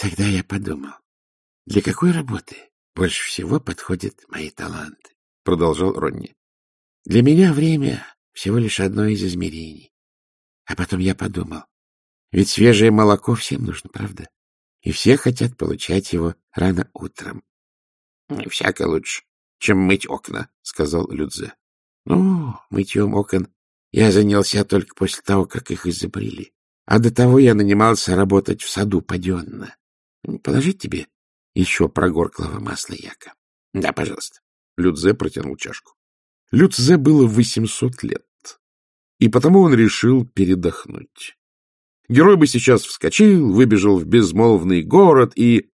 тогда я подумал, для какой работы больше всего подходят мои таланты, — продолжал Ронни. Для меня время всего лишь одно из измерений. А потом я подумал, ведь свежее молоко всем нужно, правда? И все хотят получать его рано утром. — Всяко лучше, чем мыть окна, — сказал Людзе. — Ну, мытьем окон я занялся только после того, как их изобрели. А до того я нанимался работать в саду паденно. Положить тебе еще прогорклого масла, Яка? — Да, пожалуйста. Людзе протянул чашку. Людзе было восемьсот лет, и потому он решил передохнуть. Герой бы сейчас вскочил, выбежал в безмолвный город и...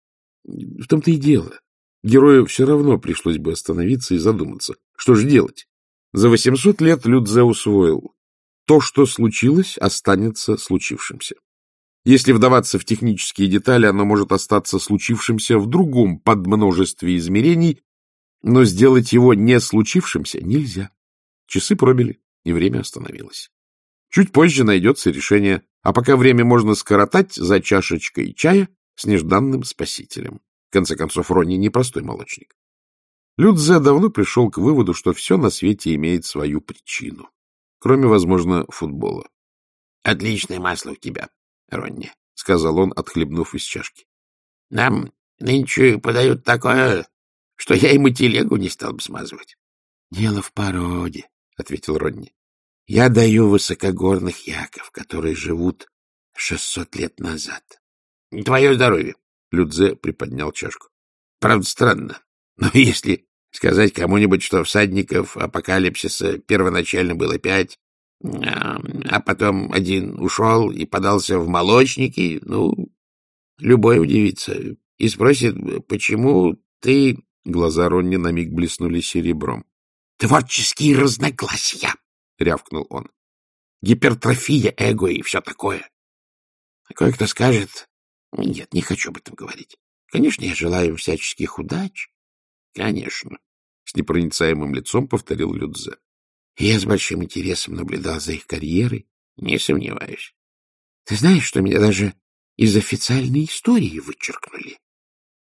В том-то и дело. Герою все равно пришлось бы остановиться и задуматься, что же делать. За 800 лет Людзе усвоил. То, что случилось, останется случившимся. Если вдаваться в технические детали, оно может остаться случившимся в другом подмножестве измерений, но сделать его не случившимся нельзя. Часы пробили, и время остановилось. Чуть позже найдется решение, а пока время можно скоротать за чашечкой чая с нежданным спасителем. В конце концов, Ронни непростой молочник. Людзе давно пришел к выводу, что все на свете имеет свою причину, кроме, возможно, футбола. — Отличное масло у тебя, Ронни, — сказал он, отхлебнув из чашки. — Нам нынче подают такое, что я ему телегу не стал бы смазывать. — Дело в породе, — ответил Ронни. — Я даю высокогорных яков, которые живут шестьсот лет назад. — Твое здоровье, — Людзе приподнял чашку. — Правда, странно. Но если сказать кому-нибудь, что всадников апокалипсиса первоначально было пять, а потом один ушел и подался в молочники, ну, любой удивится и спросит, почему ты... Глаза Ронни на миг блеснули серебром. — Творческие разногласия! — рявкнул он. — Гипертрофия эго и все такое. Кое-кто скажет... Нет, не хочу об этом говорить. Конечно, я желаю всяческих удач. Конечно. С непроницаемым лицом повторил Людзе. Я с большим интересом наблюдал за их карьерой, не сомневаюсь. Ты знаешь, что меня даже из официальной истории вычеркнули?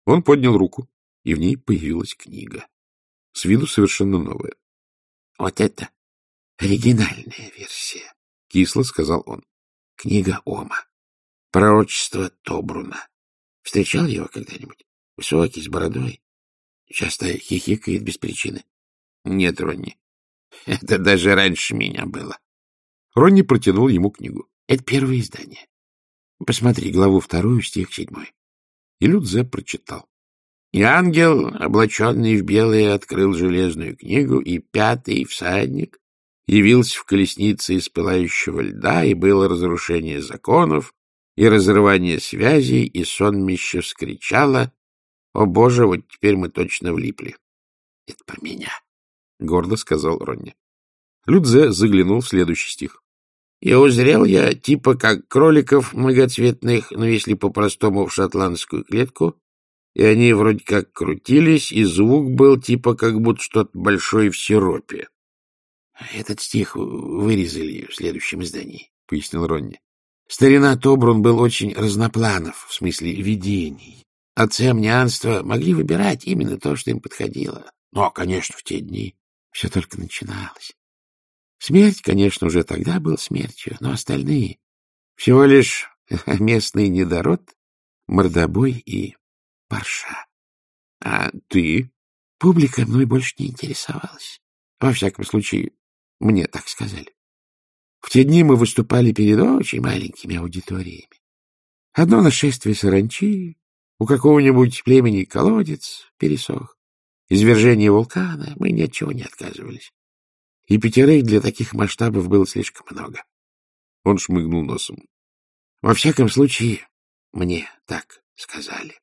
Он поднял руку, и в ней появилась книга. С виду совершенно новая. — Вот это оригинальная версия, — кисло сказал он. — Книга Ома. Пророчество Тобруна. Встречал его когда-нибудь? Высокий, с бородой. Часто хихикает без причины. Нет, Ронни, это даже раньше меня было. Ронни протянул ему книгу. Это первое издание. Посмотри главу вторую, стих седьмой. И Людзе прочитал. И ангел, облаченный в белое, открыл железную книгу, и пятый всадник явился в колеснице из пылающего льда, и было разрушение законов, и разрывание связей, и сонмище вскричало, «О, Боже, вот теперь мы точно влипли!» «Это про меня!» — гордо сказал Ронни. Людзе заглянул в следующий стих. И узрел я типа как кроликов многоцветных, но если по-простому в шотландскую клетку, и они вроде как крутились, и звук был типа как будто что-то большое в сиропе. — Этот стих вырезали в следующем издании, — пояснил Ронни. Старина Тобрун был очень разнопланов, в смысле видений. Отцы амнианства могли выбирать именно то, что им подходило. Но, конечно, в те дни все только начиналось. Смерть, конечно, уже тогда был смертью, но остальные — всего лишь местный недород, мордобой и парша. А ты? Публика мной больше не интересовалась. Во всяком случае, мне так сказали. В те дни мы выступали перед очень маленькими аудиториями. Одно нашествие саранчи, у какого-нибудь племени колодец пересох, извержение вулкана, мы ни от чего не отказывались. И пятерых для таких масштабов было слишком много. Он шмыгнул носом. Во всяком случае, мне так сказали.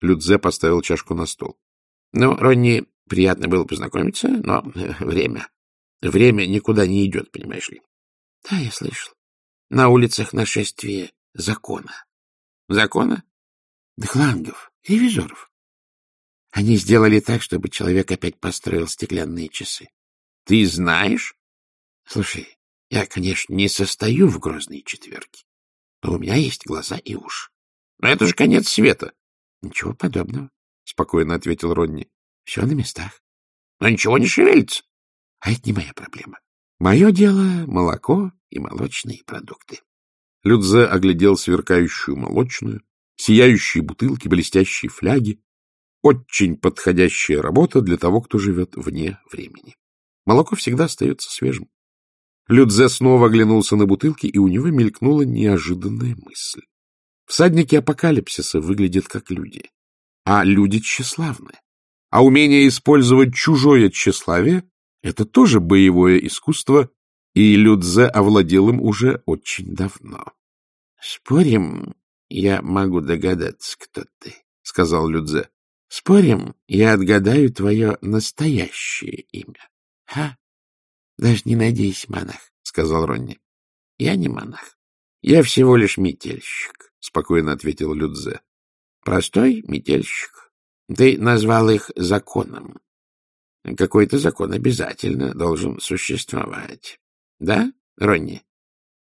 Людзе поставил чашку на стол. — Ну, Ронни, приятно было познакомиться, но время... Время никуда не идет, понимаешь ли. — Да, я слышал. На улицах нашествие закона. — Закона? — Дхлангов, ревизоров. Они сделали так, чтобы человек опять построил стеклянные часы. — Ты знаешь? — Слушай, я, конечно, не состою в грозной четверке, но у меня есть глаза и уши. Но это же конец света. — Ничего подобного, — спокойно ответил Ронни. — Все на местах. — Но ничего не шевелится. — А это не моя проблема. Мое дело — молоко и молочные продукты. Людзе оглядел сверкающую молочную, сияющие бутылки, блестящие фляги. Очень подходящая работа для того, кто живет вне времени. Молоко всегда остается свежим. Людзе снова оглянулся на бутылки, и у него мелькнула неожиданная мысль. Всадники апокалипсиса выглядят как люди, а люди тщеславны. А умение использовать чужое тщеславие — это тоже боевое искусство, и Людзе овладел им уже очень давно. — Спорим, я могу догадаться, кто ты, — сказал Людзе. — Спорим, я отгадаю твое настоящее имя. — Ха! Даже не надейся, монах, — сказал Ронни. — Я не монах. Я всего лишь метельщик, — спокойно ответил Людзе. — Простой метельщик. Ты назвал их законом. Какой-то закон обязательно должен существовать. Да, Ронни?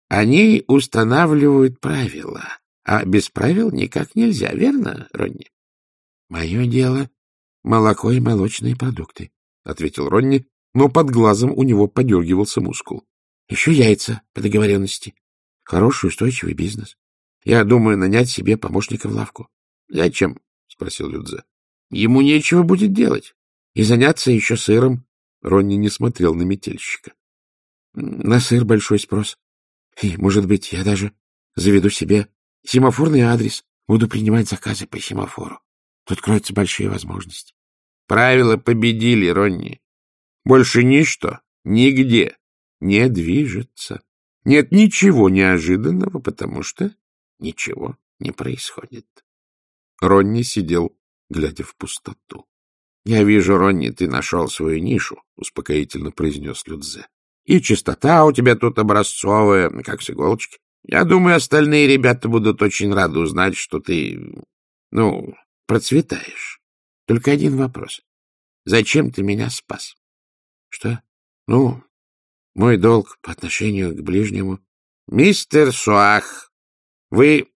Они устанавливают правила, а без правил никак нельзя, верно, Ронни? — Мое дело — молоко и молочные продукты, — ответил Ронни, но под глазом у него подергивался мускул. — Еще яйца по договоренности. Хороший устойчивый бизнес. Я думаю нанять себе помощника в лавку. — Зачем? — спросил Людзе. — Ему нечего будет делать. И заняться еще сыром. Ронни не смотрел на метельщика. На сыр большой спрос. И, может быть, я даже заведу себе семафорный адрес, буду принимать заказы по семафору. Тут кроются большие возможности. Правила победили, Ронни. Больше ничто, нигде не движется. Нет ничего неожиданного, потому что ничего не происходит. Ронни сидел, глядя в пустоту. — Я вижу, Ронни, ты нашел свою нишу, — успокоительно произнес Людзе. И чистота у тебя тут образцовая, как с иголочки. Я думаю, остальные ребята будут очень рады узнать, что ты, ну, процветаешь. Только один вопрос. Зачем ты меня спас? Что? Ну, мой долг по отношению к ближнему. Мистер Суах, вы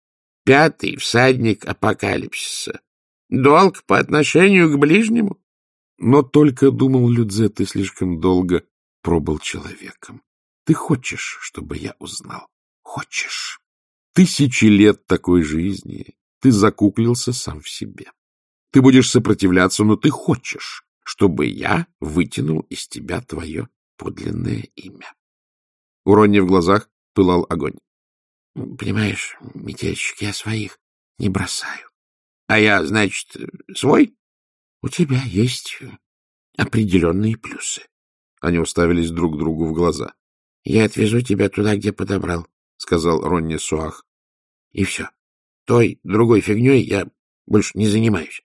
пятый всадник апокалипсиса. Долг по отношению к ближнему? Но только, думал Людзе, ты слишком долго пробыл человеком. Ты хочешь, чтобы я узнал? Хочешь. Тысячи лет такой жизни ты закуклился сам в себе. Ты будешь сопротивляться, но ты хочешь, чтобы я вытянул из тебя твое подлинное имя. У Ронни в глазах пылал огонь. — Понимаешь, метельщик, я своих не бросаю. — А я, значит, свой? — У тебя есть определенные плюсы. Они уставились друг другу в глаза. — Я отвезу тебя туда, где подобрал, — сказал Ронни Суах. — И все. Той, другой фигней я больше не занимаюсь.